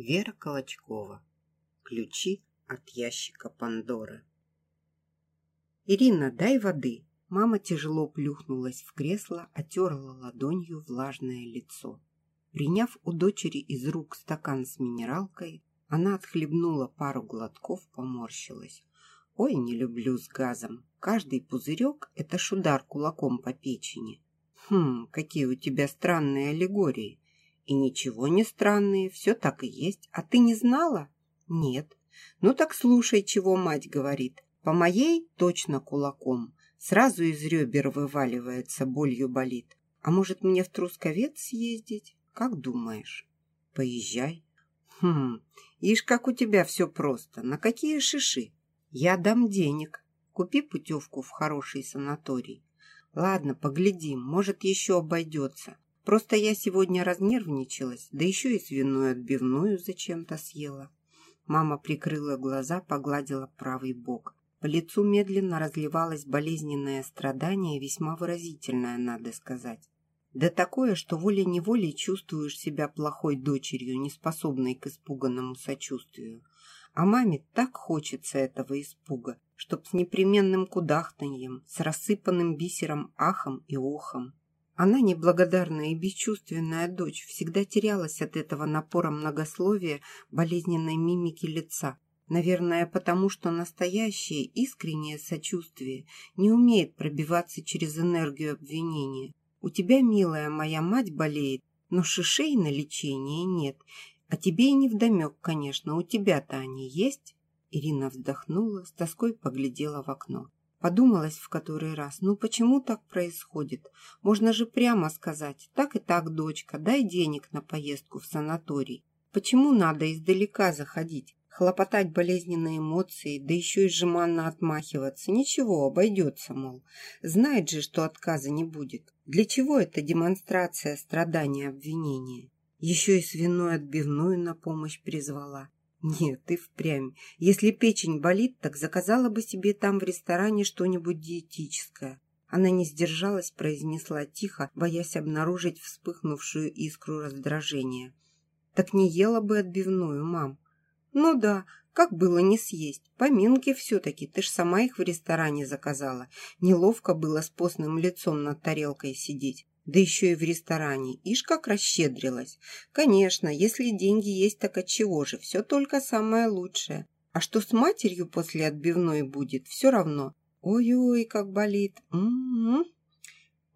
Вера Колочкова. Ключи от ящика Пандоры. «Ирина, дай воды!» Мама тяжело плюхнулась в кресло, отерла ладонью влажное лицо. Приняв у дочери из рук стакан с минералкой, она отхлебнула пару глотков, поморщилась. «Ой, не люблю с газом. Каждый пузырек — это шудар кулаком по печени. Хм, какие у тебя странные аллегории. И ничего не странные, все так и есть. А ты не знала? Нет. Ну так слушай, чего мать говорит. По моей точно кулаком. Сразу из ребер вываливается, болью болит. А может мне в Трусковец съездить? Как думаешь? Поезжай. Хм, ишь, как у тебя все просто. На какие шиши? Я дам денег. Купи путевку в хороший санаторий. Ладно, поглядим, может, еще обойдется. Просто я сегодня разнервничалась, да еще и свиную отбивную зачем-то съела. Мама прикрыла глаза, погладила правый бок. По лицу медленно разливалось болезненное страдание, весьма выразительное, надо сказать. Да такое, что волей-неволей чувствуешь себя плохой дочерью, неспособной к испуганному сочувствию. А маме так хочется этого испуга, чтоб с непременным кудахтаньем, с рассыпанным бисером ахом и охом. Она, неблагодарная и бесчувственная дочь, всегда терялась от этого напора многословия болезненной мимики лица. Наверное, потому что настоящее, искреннее сочувствие не умеет пробиваться через энергию обвинения. У тебя, милая моя мать, болеет, но шишей на лечение нет. А тебе и невдомек, конечно, у тебя-то они есть?» Ирина вздохнула, с тоской поглядела в окно. Подумалась в который раз, ну почему так происходит? Можно же прямо сказать, так и так, дочка, дай денег на поездку в санаторий. Почему надо издалека заходить? Хлопотать болезненные эмоции, да еще и жеманно отмахиваться. Ничего, обойдется, мол. Знает же, что отказа не будет. Для чего эта демонстрация страдания обвинения? Еще и свиную отбивную на помощь призвала. Нет, ты впрямь. Если печень болит, так заказала бы себе там в ресторане что-нибудь диетическое. Она не сдержалась, произнесла тихо, боясь обнаружить вспыхнувшую искру раздражения. Так не ела бы отбивную, мам. Ну да, как было не съесть? Поминки все-таки, ты ж сама их в ресторане заказала. Неловко было с постным лицом над тарелкой сидеть. Да еще и в ресторане. Ишь, как расщедрилась. Конечно, если деньги есть, так отчего же? Все только самое лучшее. А что с матерью после отбивной будет, все равно. Ой-ой, как болит. М -м -м.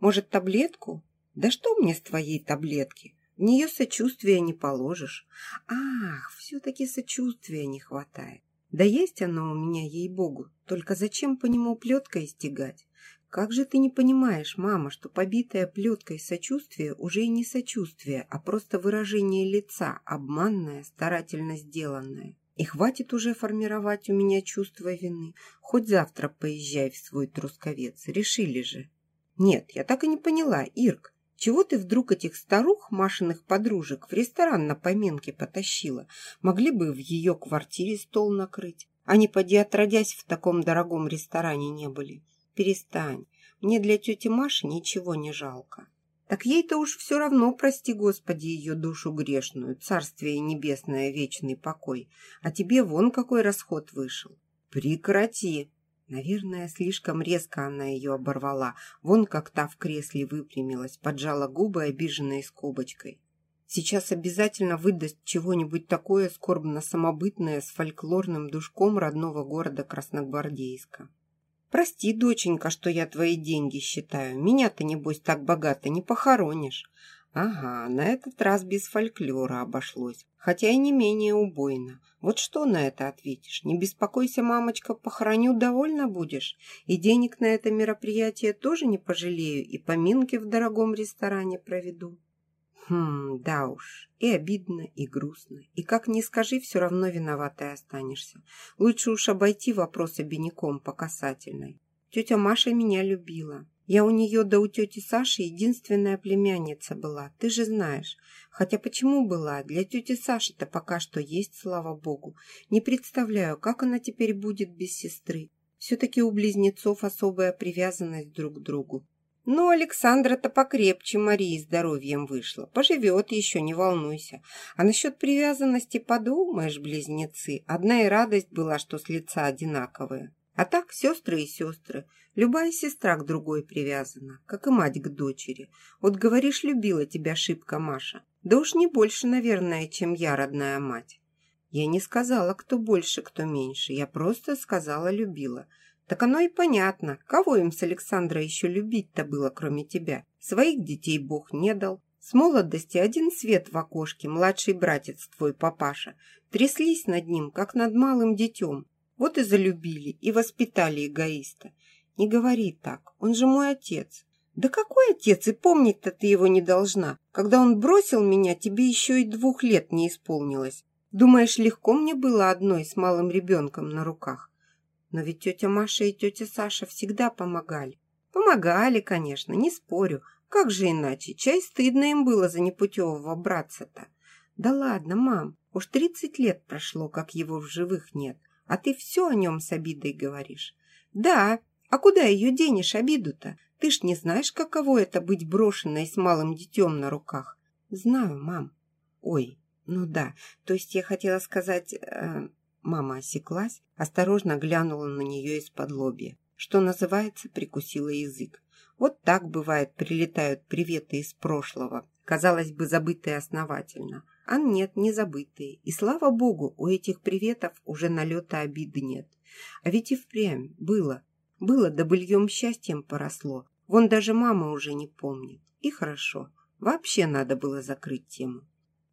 Может, таблетку? Да что мне с твоей таблетки? В нее сочувствия не положишь. Ах, все-таки сочувствия не хватает. Да есть оно у меня, ей-богу. Только зачем по нему плеткой стегать? Как же ты не понимаешь, мама, что побитая плеткой сочувствие уже и не сочувствие, а просто выражение лица, обманное, старательно сделанное. И хватит уже формировать у меня чувство вины. Хоть завтра поезжай в свой трусковец. Решили же. Нет, я так и не поняла, Ирк. Чего ты вдруг этих старух, Машиных подружек, в ресторан на поминке потащила? Могли бы в ее квартире стол накрыть. Они, поди отродясь, в таком дорогом ресторане не были. Перестань. Мне для тети Маши ничего не жалко. Так ей-то уж все равно, прости Господи, ее душу грешную, царствие небесное, вечный покой. А тебе вон какой расход вышел. Прекрати. Наверное, слишком резко она ее оборвала. Вон как та в кресле выпрямилась, поджала губы, обиженной скобочкой. Сейчас обязательно выдаст чего-нибудь такое скорбно-самобытное с фольклорным душком родного города Красногвардейска. Прости, доченька, что я твои деньги считаю. Меня-то, небось, так богато не похоронишь. Ага, на этот раз без фольклора обошлось, хотя и не менее убойно. Вот что на это ответишь? Не беспокойся, мамочка, похороню, довольно будешь. И денег на это мероприятие тоже не пожалею, и поминки в дорогом ресторане проведу. Хм, да уж, и обидно, и грустно. И как ни скажи, все равно виноватой останешься. Лучше уж обойти вопрос обиняком по касательной. Тетя Маша меня любила. Я у нее да у тети Саши единственная племянница была, ты же знаешь. Хотя почему была? Для тети Саши-то пока что есть, слава богу. Не представляю, как она теперь будет без сестры. Все-таки у близнецов особая привязанность друг к другу. Но Александра-то покрепче Марии здоровьем вышла. Поживет еще, не волнуйся. А насчет привязанности подумаешь, близнецы. Одна и радость была, что с лица одинаковые. А так сестры и сестры. Любая сестра к другой привязана, как и мать к дочери. Вот говоришь, любила тебя шибко Маша. Да уж не больше, наверное, чем я, родная мать. Я не сказала, кто больше, кто меньше. Я просто сказала, любила. Так оно и понятно. Кого им с Александра еще любить-то было, кроме тебя? Своих детей Бог не дал. С молодости один свет в окошке, младший братец твой папаша. Тряслись над ним, как над малым детем. Вот и залюбили, и воспитали эгоиста. Не говори так, он же мой отец. Да какой отец, и помнить-то ты его не должна. Когда он бросил меня, тебе еще и двух лет не исполнилось. Думаешь, легко мне было одной с малым ребенком на руках? Но ведь тетя Маша и тетя Саша всегда помогали. Помогали, конечно, не спорю. Как же иначе? Чай стыдно им было за непутевого братца-то. Да ладно, мам, уж тридцать лет прошло, как его в живых нет, а ты все о нем с обидой говоришь. Да, а куда ее денешь, обиду-то? Ты ж не знаешь, каково это быть брошенной с малым детем на руках. Знаю, мам. Ой, ну да, то есть я хотела сказать... Э, Мама осеклась, осторожно глянула на нее из-под лобья. Что называется, прикусила язык. Вот так бывает, прилетают приветы из прошлого, казалось бы, забытые основательно. А нет, не забытые. И слава богу, у этих приветов уже налета обиды нет. А ведь и впрямь было. Было, да быльем счастьем поросло. Вон даже мама уже не помнит. И хорошо. Вообще надо было закрыть тему.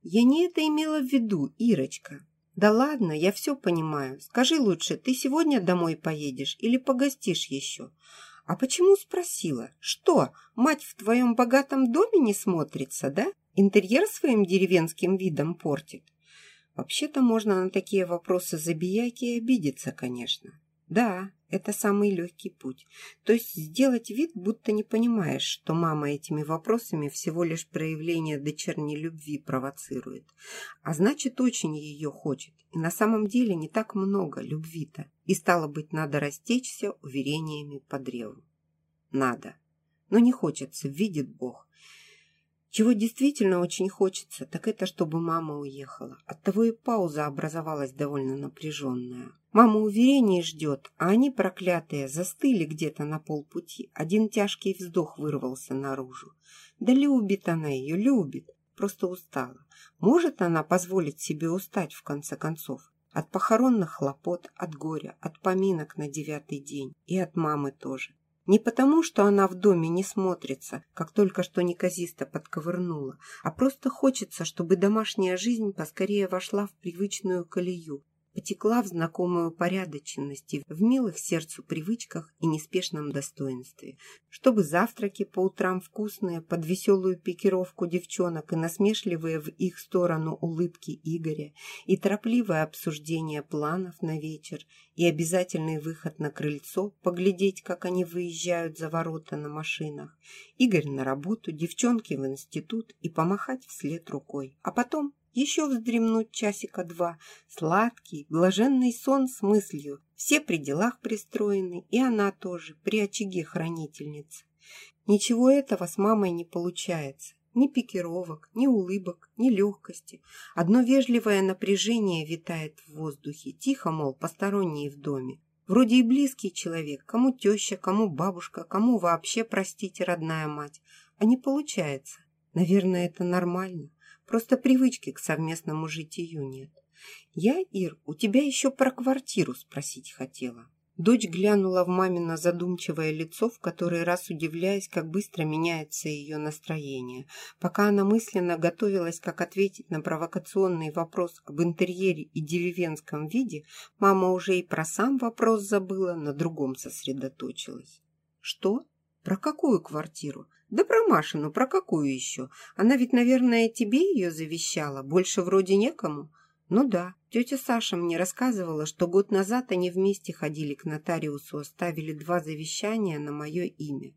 Я не это имела в виду, Ирочка. «Да ладно, я все понимаю. Скажи лучше, ты сегодня домой поедешь или погостишь еще?» «А почему спросила? Что, мать в твоем богатом доме не смотрится, да? Интерьер своим деревенским видом портит?» Вообще-то можно на такие вопросы забиять и обидеться, конечно. Да, это самый легкий путь. То есть сделать вид, будто не понимаешь, что мама этими вопросами всего лишь проявление дочерней любви провоцирует. А значит, очень ее хочет. И на самом деле не так много любви-то. И стало быть, надо растечься уверениями по древу. Надо. Но не хочется, видит Бог. Чего действительно очень хочется, так это, чтобы мама уехала. Оттого и пауза образовалась довольно напряженная. Мама уверений ждет, а они, проклятые, застыли где-то на полпути. Один тяжкий вздох вырвался наружу. Да любит она ее, любит. Просто устала. Может она позволить себе устать, в конце концов? От похоронных хлопот, от горя, от поминок на девятый день. И от мамы тоже. Не потому, что она в доме не смотрится, как только что неказисто подковырнула, а просто хочется, чтобы домашняя жизнь поскорее вошла в привычную колею, потекла в знакомую порядочности, в милых сердцу привычках и неспешном достоинстве, чтобы завтраки по утрам вкусные, под веселую пикировку девчонок и насмешливые в их сторону улыбки Игоря, и торопливое обсуждение планов на вечер, и обязательный выход на крыльцо, поглядеть, как они выезжают за ворота на машинах, Игорь на работу, девчонки в институт и помахать вслед рукой, а потом еще вздремнуть часика два. Сладкий, блаженный сон с мыслью. Все при делах пристроены, и она тоже, при очаге хранительницы. Ничего этого с мамой не получается. Ни пикировок, ни улыбок, ни легкости. Одно вежливое напряжение витает в воздухе. Тихо, мол, посторонние в доме. Вроде и близкий человек, кому теща, кому бабушка, кому вообще, простите, родная мать. А не получается. Наверное, это нормально. Просто привычки к совместному житию нет. Я, Ир, у тебя еще про квартиру спросить хотела. Дочь глянула в мамино задумчивое лицо, в который раз удивляясь, как быстро меняется ее настроение. Пока она мысленно готовилась, как ответить на провокационный вопрос об интерьере и деревенском виде, мама уже и про сам вопрос забыла, на другом сосредоточилась. «Что? Про какую квартиру? Да про Машину, про какую еще? Она ведь, наверное, тебе ее завещала, больше вроде некому. Ну да, тетя Саша мне рассказывала, что год назад они вместе ходили к нотариусу, оставили два завещания на мое имя.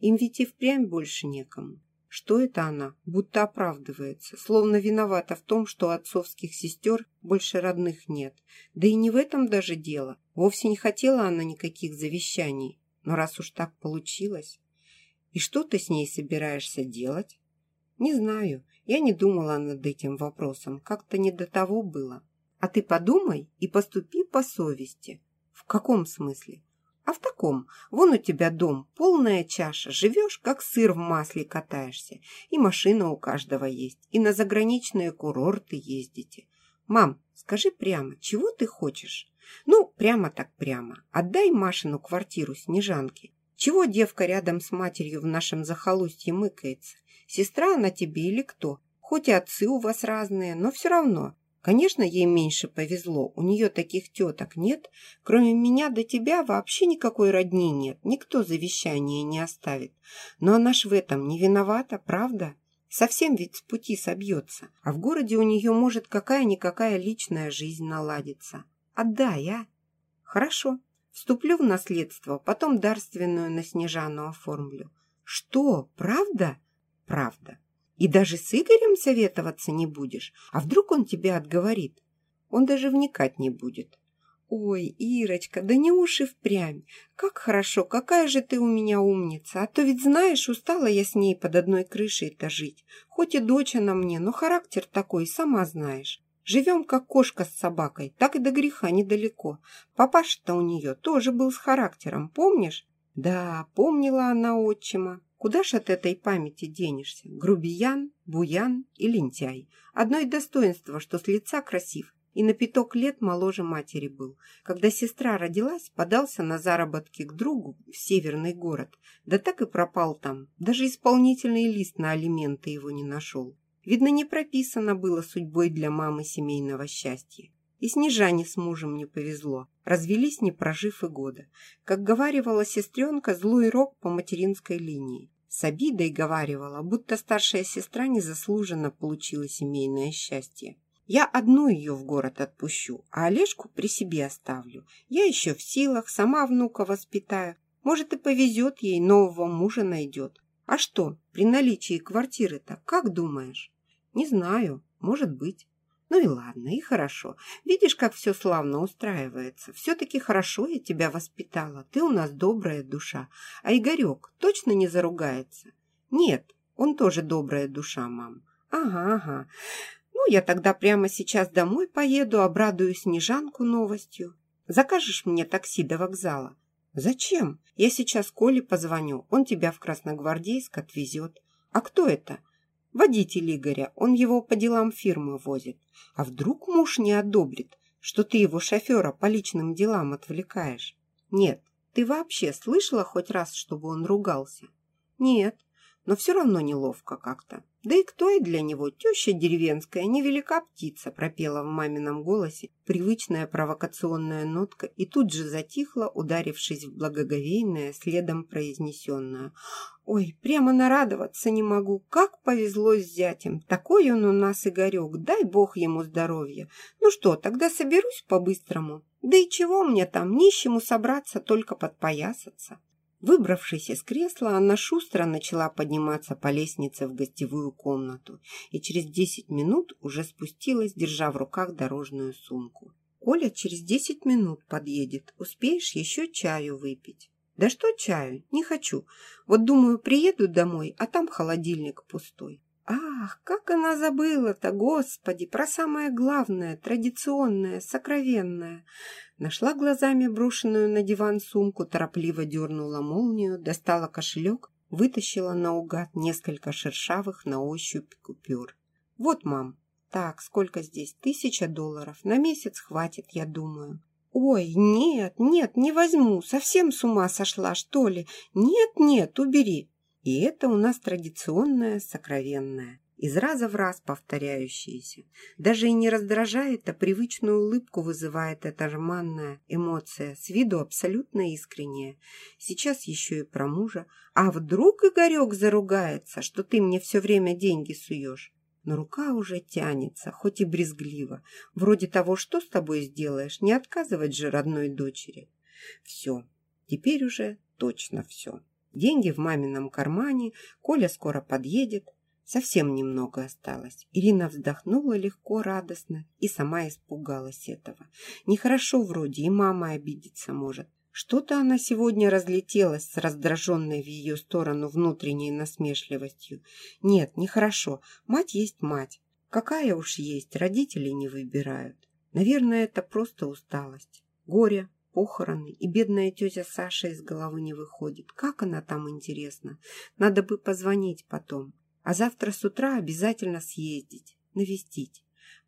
Им ведь и впрямь больше некому. Что это она? Будто оправдывается, словно виновата в том, что отцовских сестер больше родных нет. Да и не в этом даже дело. Вовсе не хотела она никаких завещаний. Но раз уж так получилось... И что ты с ней собираешься делать? Не знаю. Я не думала над этим вопросом. Как-то не до того было. А ты подумай и поступи по совести. В каком смысле? А в таком. Вон у тебя дом, полная чаша. Живешь, как сыр в масле катаешься. И машина у каждого есть. И на заграничные курорты ездите. Мам, скажи прямо, чего ты хочешь? Ну, прямо так прямо. Отдай Машину квартиру Снежанке. Чего девка рядом с матерью в нашем захолустье мыкается? Сестра она тебе или кто? Хоть и отцы у вас разные, но все равно. Конечно, ей меньше повезло. У нее таких теток нет. Кроме меня до тебя вообще никакой родни нет. Никто завещание не оставит. Но она ж в этом не виновата, правда? Совсем ведь с пути собьется. А в городе у нее может какая-никакая личная жизнь наладиться. Отдай, а? Хорошо. Вступлю в наследство, потом дарственную на Снежану оформлю. Что, правда? Правда. И даже с Игорем советоваться не будешь? А вдруг он тебя отговорит? Он даже вникать не будет. Ой, Ирочка, да не уши впрямь. Как хорошо, какая же ты у меня умница. А то ведь знаешь, устала я с ней под одной крышей-то жить. Хоть и дочь она мне, но характер такой, сама знаешь. Живем, как кошка с собакой, так и до греха недалеко. Папаша-то у нее тоже был с характером, помнишь? Да, помнила она отчима. Куда ж от этой памяти денешься? Грубиян, буян и лентяй. Одно и достоинство, что с лица красив, и на пяток лет моложе матери был. Когда сестра родилась, подался на заработки к другу в северный город. Да так и пропал там. Даже исполнительный лист на алименты его не нашел. Видно, не прописано было судьбой для мамы семейного счастья. И Снежане с мужем не повезло. Развелись, не прожив и года. Как говаривала сестренка, злой рок по материнской линии. С обидой говаривала, будто старшая сестра незаслуженно получила семейное счастье. Я одну ее в город отпущу, а Олежку при себе оставлю. Я еще в силах, сама внука воспитаю. Может, и повезет ей, нового мужа найдет. А что, при наличии квартиры-то, как думаешь? Не знаю, может быть. Ну и ладно, и хорошо. Видишь, как все славно устраивается. Все-таки хорошо я тебя воспитала. Ты у нас добрая душа. А Игорек точно не заругается? Нет, он тоже добрая душа, мам. Ага, ага. Ну, я тогда прямо сейчас домой поеду, обрадую Снежанку новостью. Закажешь мне такси до вокзала? Зачем? Я сейчас Коле позвоню. Он тебя в Красногвардейск отвезет. А кто это? Водитель Игоря, он его по делам фирмы возит. А вдруг муж не одобрит, что ты его шофера по личным делам отвлекаешь? Нет, ты вообще слышала хоть раз, чтобы он ругался? Нет, но все равно неловко как-то. Да и кто я для него? Теща деревенская, невелика птица, пропела в мамином голосе привычная провокационная нотка и тут же затихла, ударившись в благоговейное, следом произнесенное. Ой, прямо нарадоваться не могу. Как повезло с зятем. Такой он у нас, Игорек. Дай бог ему здоровья. Ну что, тогда соберусь по-быстрому. Да и чего мне там, нищему собраться, только подпоясаться. Выбравшись из кресла, она шустро начала подниматься по лестнице в гостевую комнату и через десять минут уже спустилась, держа в руках дорожную сумку. «Коля через десять минут подъедет. Успеешь еще чаю выпить?» «Да что чаю? Не хочу. Вот думаю, приеду домой, а там холодильник пустой». Ах, как она забыла-то, господи, про самое главное, традиционное, сокровенное. Нашла глазами брошенную на диван сумку, торопливо дернула молнию, достала кошелек, вытащила наугад несколько шершавых на ощупь купюр. Вот, мам. Так, сколько здесь? Тысяча долларов. На месяц хватит, я думаю. Ой, нет, нет, не возьму. Совсем с ума сошла, что ли? Нет, нет, убери. И это у нас традиционное сокровенное, из раза в раз повторяющееся. Даже и не раздражает, а привычную улыбку вызывает эта рманная эмоция, с виду абсолютно искренняя. Сейчас еще и про мужа. А вдруг Игорек заругается, что ты мне все время деньги суешь? Но рука уже тянется, хоть и брезгливо. Вроде того, что с тобой сделаешь, не отказывать же родной дочери. Все, теперь уже точно все. Деньги в мамином кармане, Коля скоро подъедет. Совсем немного осталось. Ирина вздохнула легко, радостно и сама испугалась этого. Нехорошо вроде, и мама обидеться может. Что-то она сегодня разлетелась с раздраженной в ее сторону внутренней насмешливостью. Нет, нехорошо. Мать есть мать. Какая уж есть, родители не выбирают. Наверное, это просто усталость. Горе, похороны, и бедная тетя Саша из головы не выходит. Как она там, интересно? Надо бы позвонить потом. А завтра с утра обязательно съездить, навестить.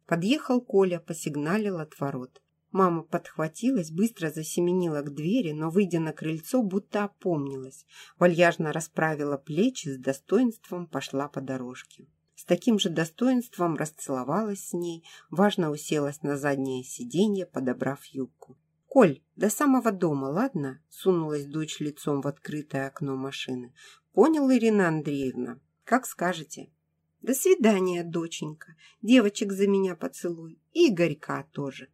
Подъехал Коля, посигналил от ворот. Мама подхватилась, быстро засеменила к двери, но, выйдя на крыльцо, будто опомнилась. Вальяжно расправила плечи, с достоинством пошла по дорожке. С таким же достоинством расцеловалась с ней, важно уселась на заднее сиденье, подобрав юбку. «Коль, до самого дома, ладно?» — сунулась дочь лицом в открытое окно машины. «Понял, Ирина Андреевна? Как скажете». «До свидания, доченька. Девочек за меня поцелуй. Игорька тоже.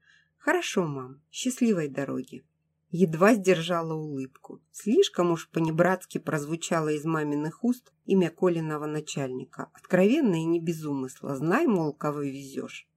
Хорошо, мам. Счастливой дороги». Едва сдержала улыбку. Слишком уж понебратски прозвучало из маминых уст имя Колиного начальника. Откровенно и не без умысла. Знай, мол, кого везешь.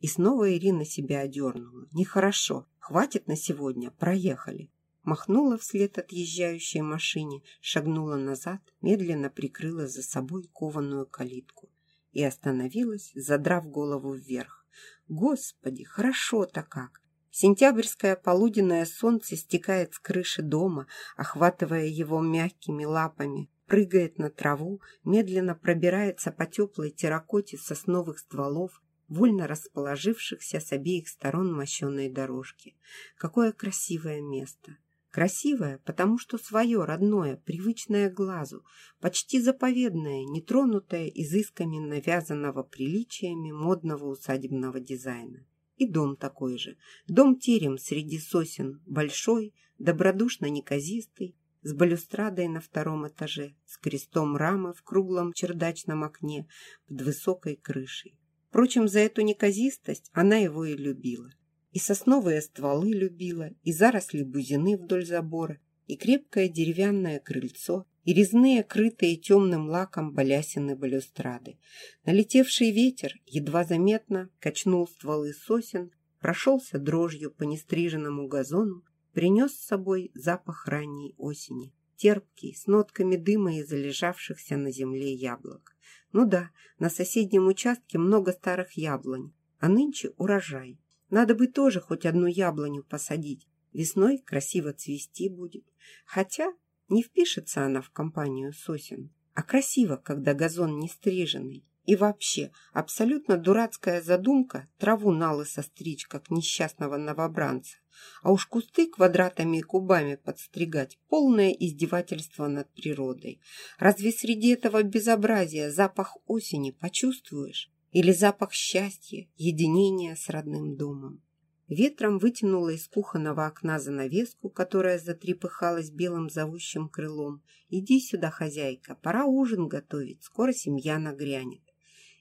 И снова Ирина себя одернула. Нехорошо. Хватит на сегодня. Проехали. Махнула вслед отъезжающей машине, шагнула назад, медленно прикрыла за собой кованую калитку и остановилась, задрав голову вверх. Господи, хорошо-то как! Сентябрьское полуденное солнце стекает с крыши дома, охватывая его мягкими лапами, прыгает на траву, медленно пробирается по теплой терракоте сосновых стволов, вольно расположившихся с обеих сторон мощеной дорожки. Какое красивое место! Красивое, потому что свое, родное, привычное глазу, почти заповедное, нетронутое изысками навязанного приличиями модного усадебного дизайна. И дом такой же. Дом-терем среди сосен, большой, добродушно неказистый, с балюстрадой на втором этаже, с крестом рамы в круглом чердачном окне под высокой крышей. Впрочем, за эту неказистость она его и любила. И сосновые стволы любила, и заросли бузины вдоль забора, и крепкое деревянное крыльцо, и резные, крытые темным лаком балясины балюстрады. Налетевший ветер едва заметно качнул стволы сосен, прошелся дрожью по нестриженному газону, принес с собой запах ранней осени, терпкий, с нотками дыма и залежавшихся на земле яблок. Ну да, на соседнем участке много старых яблонь, а нынче урожай. Надо бы тоже хоть одну яблоню посадить. Весной красиво цвести будет. Хотя не впишется она в компанию сосен. А красиво, когда газон не стриженный. И вообще, абсолютно дурацкая задумка траву налысо стричь, как несчастного новобранца. А уж кусты квадратами и кубами подстригать – полное издевательство над природой. Разве среди этого безобразия запах осени почувствуешь? Или запах счастья, единения с родным домом. Ветром вытянула из кухонного окна занавеску, которая затрепыхалась белым зовущим крылом. «Иди сюда, хозяйка, пора ужин готовить, скоро семья нагрянет».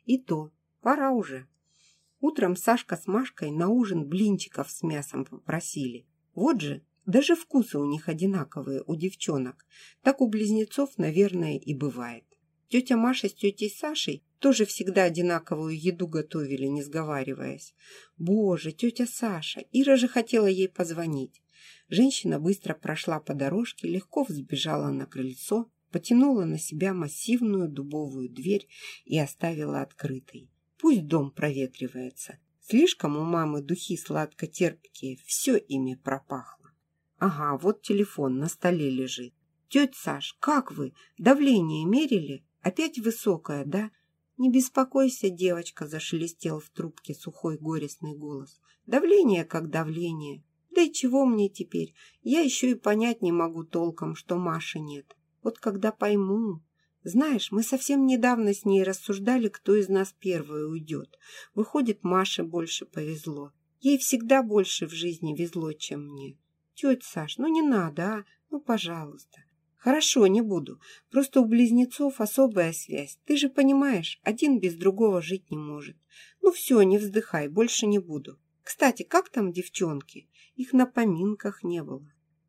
И то, пора уже. Утром Сашка с Машкой на ужин блинчиков с мясом попросили. Вот же, даже вкусы у них одинаковые, у девчонок. Так у близнецов, наверное, и бывает. Тетя Маша с тетей Сашей тоже всегда одинаковую еду готовили, не сговариваясь. Боже, тетя Саша, Ира же хотела ей позвонить. Женщина быстро прошла по дорожке, легко взбежала на крыльцо, потянула на себя массивную дубовую дверь и оставила открытой. Пусть дом проветривается. Слишком у мамы духи сладко-терпкие, все ими пропахло. Ага, вот телефон на столе лежит. Тетя Саш, как вы? Давление мерили? Опять высокое, да? «Не беспокойся, девочка», — зашелестел в трубке сухой горестный голос. «Давление как давление. Да и чего мне теперь? Я еще и понять не могу толком, что Маши нет. Вот когда пойму...» Знаешь, мы совсем недавно с ней рассуждали, кто из нас первый уйдет. Выходит, Маше больше повезло. Ей всегда больше в жизни везло, чем мне. Тетя Саш, ну не надо, а? Ну, пожалуйста. «Хорошо, не буду. Просто у близнецов особая связь. Ты же понимаешь, один без другого жить не может. Ну все, не вздыхай, больше не буду. Кстати, как там девчонки? Их на поминках не было.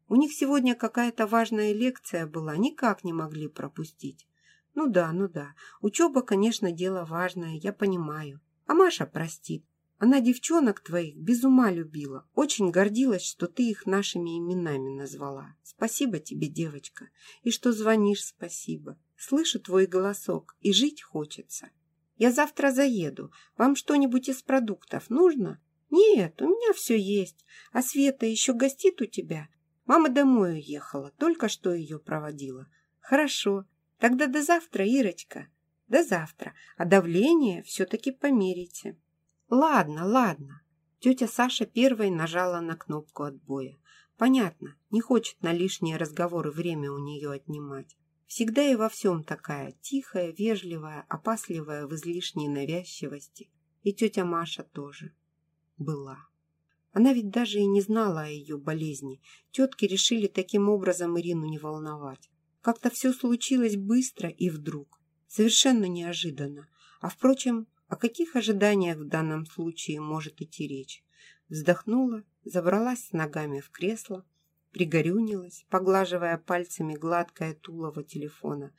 У них сегодня какая-то важная лекция была, никак не могли пропустить. Ну да, ну да. Учеба, конечно, дело важное, я понимаю. А Маша простит. Она девчонок твоих без ума любила. Очень гордилась, что ты их нашими именами назвала. Спасибо тебе, девочка. И что звонишь, спасибо. Слышу твой голосок, и жить хочется. Я завтра заеду. Вам что-нибудь из продуктов нужно? Нет, у меня все есть. А Света еще гостит у тебя? Мама домой уехала, только что ее проводила. Хорошо. Тогда до завтра, Ирочка. До завтра. А давление все-таки померите. Ладно, ладно. Тетя Саша первой нажала на кнопку отбоя. Понятно, не хочет на лишние разговоры время у нее отнимать. Всегда и во всем такая, тихая, вежливая, опасливая в излишней навязчивости. И тетя Маша тоже была. Она ведь даже и не знала о ее болезни. Тетки решили таким образом Ирину не волновать. Как-то все случилось быстро и вдруг. Совершенно неожиданно. А впрочем, о каких ожиданиях в данном случае может идти речь? Вздохнула, забралась с ногами в кресло, пригорюнилась, поглаживая пальцами гладкое тулово телефона.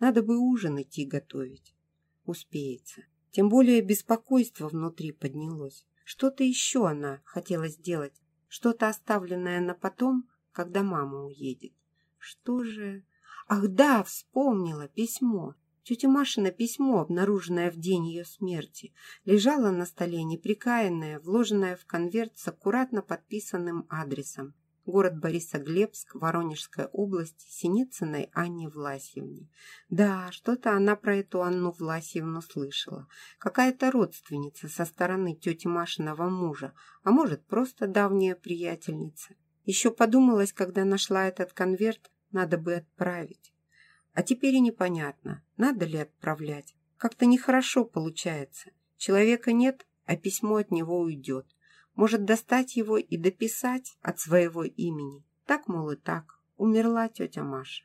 Надо бы ужин идти готовить. Успеется. Тем более беспокойство внутри поднялось. Что-то еще она хотела сделать, что-то оставленное на потом, когда мама уедет. Что же... Ах да, вспомнила письмо. Тетя Машина письмо, обнаруженное в день ее смерти, лежало на столе неприкаянное, вложенное в конверт с аккуратно подписанным адресом город Борисоглебск, Воронежская область, Синицыной Анне Власьевне. Да, что-то она про эту Анну Власьевну слышала. Какая-то родственница со стороны тети Машиного мужа, а может, просто давняя приятельница. Еще подумалось, когда нашла этот конверт, надо бы отправить. А теперь и непонятно, надо ли отправлять. Как-то нехорошо получается. Человека нет, а письмо от него уйдет. Может достать его и дописать от своего имени. Так, мол, и так. Умерла тетя Маша.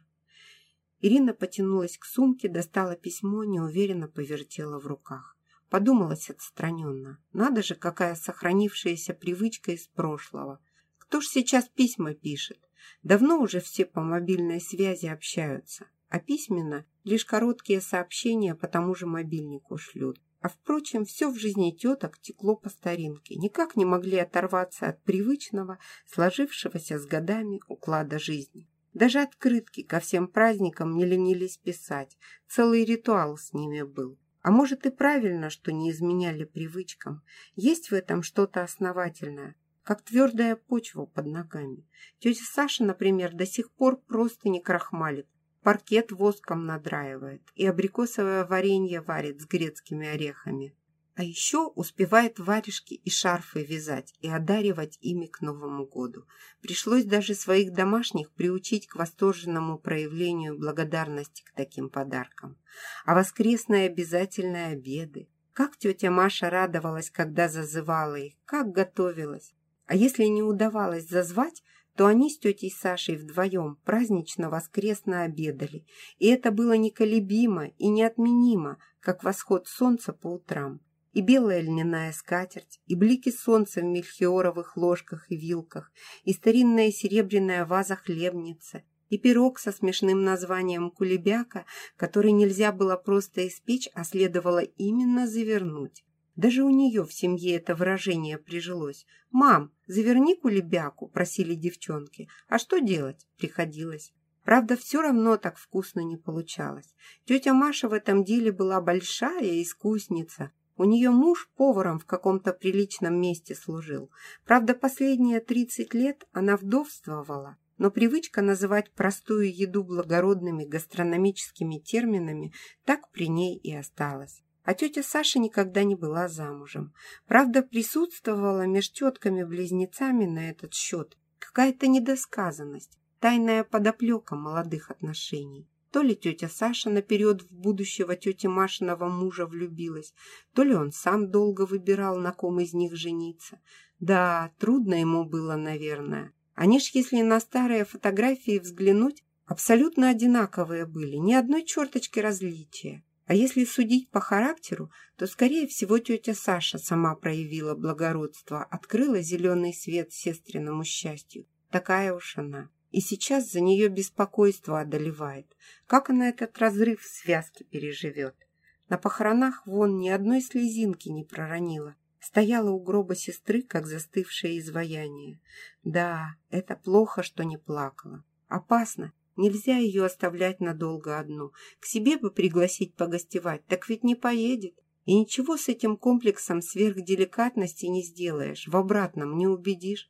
Ирина потянулась к сумке, достала письмо, неуверенно повертела в руках. Подумалась отстраненно. Надо же, какая сохранившаяся привычка из прошлого. Кто ж сейчас письма пишет? Давно уже все по мобильной связи общаются, а письменно лишь короткие сообщения по тому же мобильнику шлют. А впрочем, все в жизни теток текло по старинке, никак не могли оторваться от привычного, сложившегося с годами уклада жизни. Даже открытки ко всем праздникам не ленились писать, целый ритуал с ними был. А может и правильно, что не изменяли привычкам. Есть в этом что-то основательное, как твердая почва под ногами. Тетя Саша, например, до сих пор просто не крахмалит, паркет воском надраивает и абрикосовое варенье варит с грецкими орехами. А еще успевает варежки и шарфы вязать и одаривать ими к Новому году. Пришлось даже своих домашних приучить к восторженному проявлению благодарности к таким подаркам. А воскресные обязательные обеды. Как тетя Маша радовалась, когда зазывала их, как готовилась. А если не удавалось зазвать, то они с тетей Сашей вдвоем празднично-воскресно обедали, и это было неколебимо и неотменимо, как восход солнца по утрам. И белая льняная скатерть, и блики солнца в мельхиоровых ложках и вилках, и старинная серебряная ваза хлебница, и пирог со смешным названием кулебяка, который нельзя было просто испечь, а следовало именно завернуть. Даже у нее в семье это выражение прижилось. «Мам, заверни кулебяку», – просили девчонки. А что делать? Приходилось. Правда, все равно так вкусно не получалось. Тетя Маша в этом деле была большая искусница. У нее муж поваром в каком-то приличном месте служил. Правда, последние 30 лет она вдовствовала, но привычка называть простую еду благородными гастрономическими терминами так при ней и осталась. А тетя Саша никогда не была замужем. Правда, присутствовала меж тетками-близнецами на этот счет какая-то недосказанность, тайная подоплека молодых отношений. То ли тетя Саша наперед в будущего тети Машиного мужа влюбилась, то ли он сам долго выбирал, на ком из них жениться. Да, трудно ему было, наверное. Они ж, если на старые фотографии взглянуть, абсолютно одинаковые были, ни одной черточки различия. А если судить по характеру, то, скорее всего, тетя Саша сама проявила благородство, открыла зеленый свет сестриному счастью. Такая уж она. И сейчас за нее беспокойство одолевает. Как она этот разрыв в связке переживет? На похоронах вон ни одной слезинки не проронила. стояла у гроба сестры, как застывшее изваяние. Да, это плохо, что не плакала. Опасно. Нельзя ее оставлять надолго одну. К себе бы пригласить погостевать, так ведь не поедет. И ничего с этим комплексом сверхделикатности не сделаешь, в обратном не убедишь.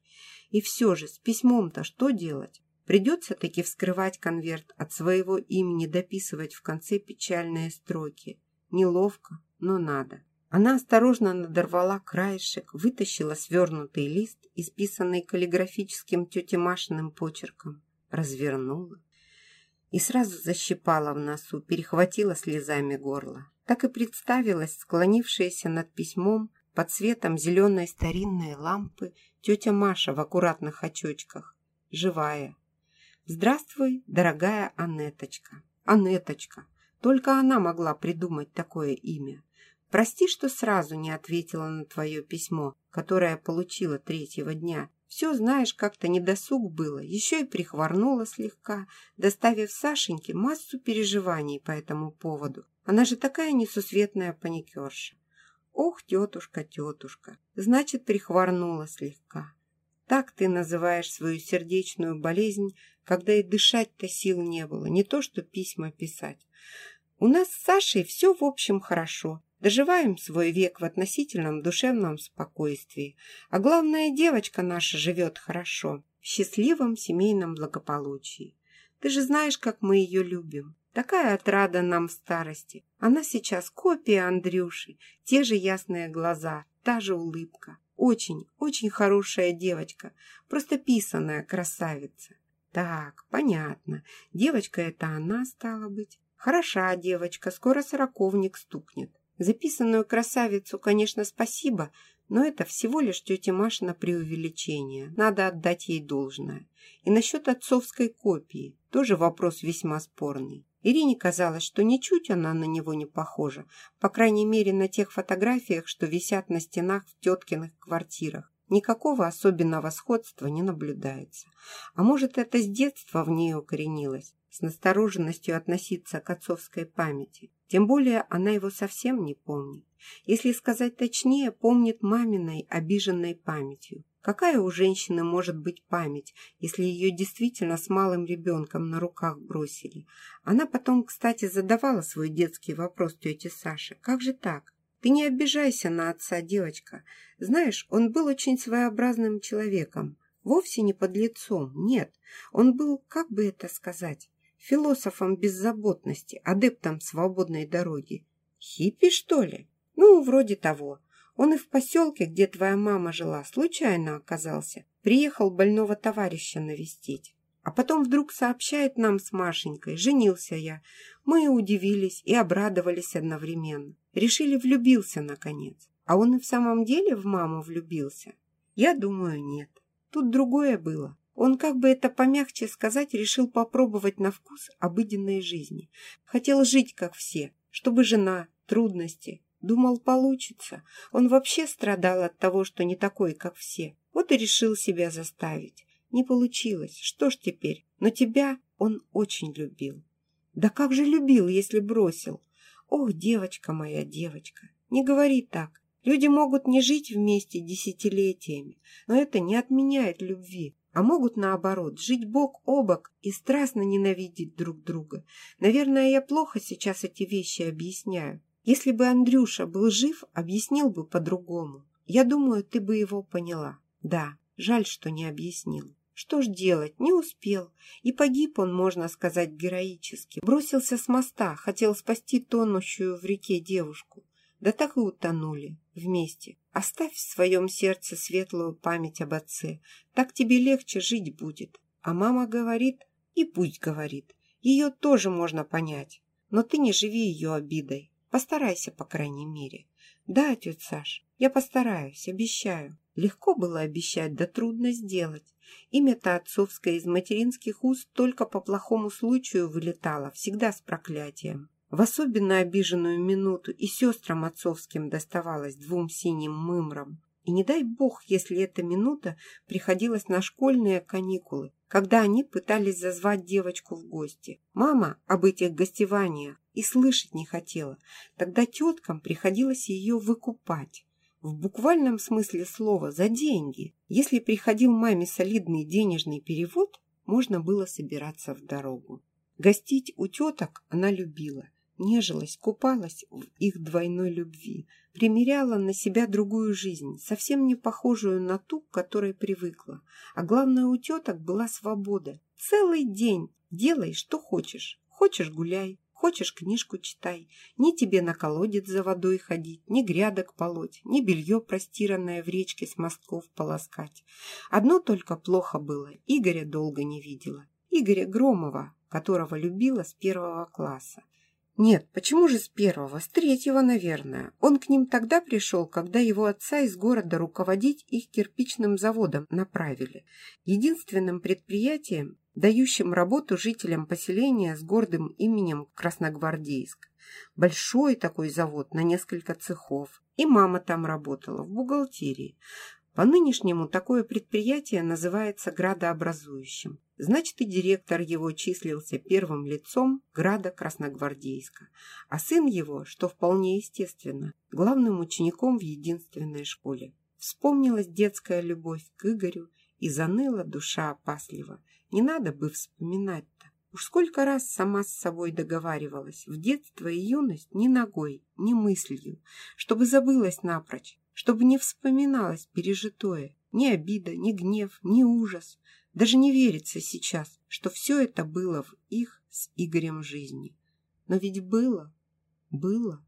И все же, с письмом-то что делать? Придется таки вскрывать конверт, от своего имени дописывать в конце печальные строки. Неловко, но надо. Она осторожно надорвала краешек, вытащила свернутый лист, исписанный каллиграфическим тетя Машиным почерком, развернула и сразу защипала в носу, перехватила слезами горло. Так и представилась склонившаяся над письмом под светом зеленой старинной лампы тетя Маша в аккуратных очочках, живая. «Здравствуй, дорогая Анеточка». Анеточка. Только она могла придумать такое имя. Прости, что сразу не ответила на твое письмо, которое получила третьего дня. Все, знаешь, как-то недосуг было, еще и прихворнула слегка, доставив Сашеньке массу переживаний по этому поводу. Она же такая несусветная паникерша. Ох, тетушка, тетушка, значит, прихворнула слегка. Так ты называешь свою сердечную болезнь, когда и дышать-то сил не было, не то что письма писать. У нас с Сашей все, в общем, хорошо. Доживаем свой век в относительном душевном спокойствии. А главное, девочка наша живет хорошо, в счастливом семейном благополучии. Ты же знаешь, как мы ее любим. Такая отрада нам в старости. Она сейчас копия Андрюши, те же ясные глаза, та же улыбка. Очень, очень хорошая девочка, просто писаная красавица. Так, понятно. Девочка это она, стала быть. Хороша девочка, скоро сороковник стукнет. Записанную красавицу, конечно, спасибо, но это всего лишь тетя Машина преувеличение. Надо отдать ей должное. И насчет отцовской копии тоже вопрос весьма спорный. Ирине казалось, что ничуть она на него не похожа, по крайней мере на тех фотографиях, что висят на стенах в теткиных квартирах. Никакого особенного сходства не наблюдается. А может, это с детства в ней укоренилось, с настороженностью относиться к отцовской памяти. Тем более она его совсем не помнит. Если сказать точнее, помнит маминой обиженной памятью. Какая у женщины может быть память, если ее действительно с малым ребенком на руках бросили? Она потом, кстати, задавала свой детский вопрос тете Саше. Как же так? Ты не обижайся на отца, девочка. Знаешь, он был очень своеобразным человеком. Вовсе не под лицом, нет. Он был, как бы это сказать, философом беззаботности, адептом свободной дороги. Хиппи, что ли? Ну, вроде того. Он и в поселке, где твоя мама жила, случайно оказался. Приехал больного товарища навестить. А потом вдруг сообщает нам с Машенькой, женился я. Мы удивились, и обрадовались одновременно. Решили, влюбился наконец. А он и в самом деле в маму влюбился? Я думаю, нет. Тут другое было. Он, как бы это помягче сказать, решил попробовать на вкус обыденной жизни. Хотел жить, как все, чтобы жена, трудности. Думал, получится. Он вообще страдал от того, что не такой, как все. Вот и решил себя заставить. Не получилось. Что ж теперь? Но тебя он очень любил. Да как же любил, если бросил? Ох, девочка моя, девочка, не говори так. Люди могут не жить вместе десятилетиями, но это не отменяет любви а могут, наоборот, жить бок о бок и страстно ненавидеть друг друга. Наверное, я плохо сейчас эти вещи объясняю. Если бы Андрюша был жив, объяснил бы по-другому. Я думаю, ты бы его поняла. Да, жаль, что не объяснил. Что ж делать, не успел. И погиб он, можно сказать, героически. Бросился с моста, хотел спасти тонущую в реке девушку. Да так и утонули вместе. Оставь в своем сердце светлую память об отце. Так тебе легче жить будет. А мама говорит, и пусть говорит. Ее тоже можно понять. Но ты не живи ее обидой. Постарайся, по крайней мере. Да, тетя Саш, я постараюсь, обещаю. Легко было обещать, да трудно сделать. Имя-то отцовское из материнских уст только по плохому случаю вылетало, всегда с проклятием. В особенно обиженную минуту и сестрам отцовским доставалось двум синим мымрам. И не дай бог, если эта минута приходилась на школьные каникулы, когда они пытались зазвать девочку в гости. Мама об этих гостеваниях и слышать не хотела. Тогда теткам приходилось ее выкупать. В буквальном смысле слова за деньги. Если приходил маме солидный денежный перевод, можно было собираться в дорогу. Гостить у теток она любила, нежилась, купалась в их двойной любви, примеряла на себя другую жизнь, совсем не похожую на ту, к которой привыкла. А главное, у теток была свобода. Целый день делай, что хочешь. Хочешь – гуляй, хочешь – книжку читай. Ни тебе на колодец за водой ходить, ни грядок полоть, ни белье простиранное в речке с мостков полоскать. Одно только плохо было – Игоря долго не видела. Игоря Громова, которого любила с первого класса. Нет, почему же с первого? С третьего, наверное. Он к ним тогда пришел, когда его отца из города руководить их кирпичным заводом направили. Единственным предприятием, дающим работу жителям поселения с гордым именем Красногвардейск. Большой такой завод на несколько цехов. И мама там работала, в бухгалтерии. По-нынешнему такое предприятие называется градообразующим. Значит, и директор его числился первым лицом града Красногвардейска, а сын его, что вполне естественно, главным учеником в единственной школе. Вспомнилась детская любовь к Игорю, и заныла душа опасливо. Не надо бы вспоминать-то. Уж сколько раз сама с собой договаривалась, в детство и юность ни ногой, ни мыслью, чтобы забылась напрочь, чтобы не вспоминалось пережитое, ни обида, ни гнев, ни ужас. Даже не верится сейчас, что все это было в их с Игорем жизни. Но ведь было, было.